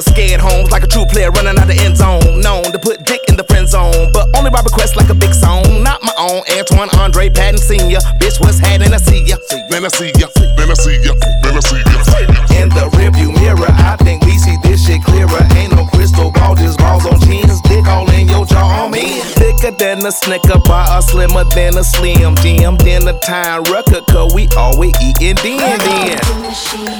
never scared homes like a true player running out the end zone. Known to put dick in the friend zone, but only by request like a big song. Not my own Antwan Andre Patton Sr. Bitch, what's happening? I see ya. Then I see ya. Then I see ya. Then I see ya. In the rearview mirror, I think we see this shit clearer. Ain't no crystal ball, just balls on jeans. Dick all in your jaw on me. Thicker than a snicker bar, or slimmer than a slim jim. Then a time record, cause we always eating din din.